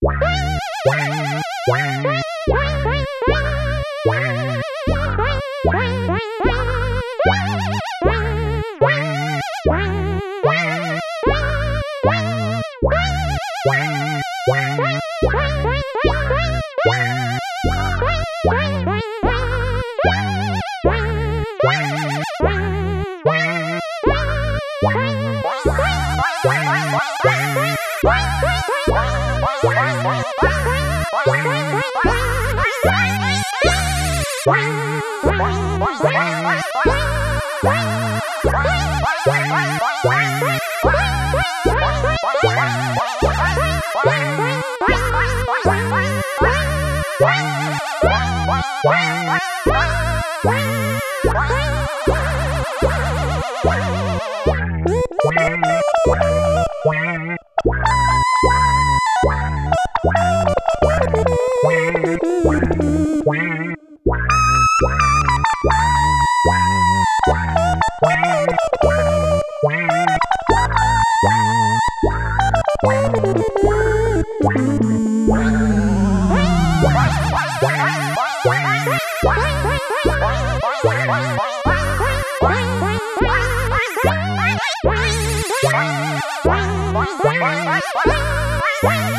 Wow. Wow! Wow! Wow!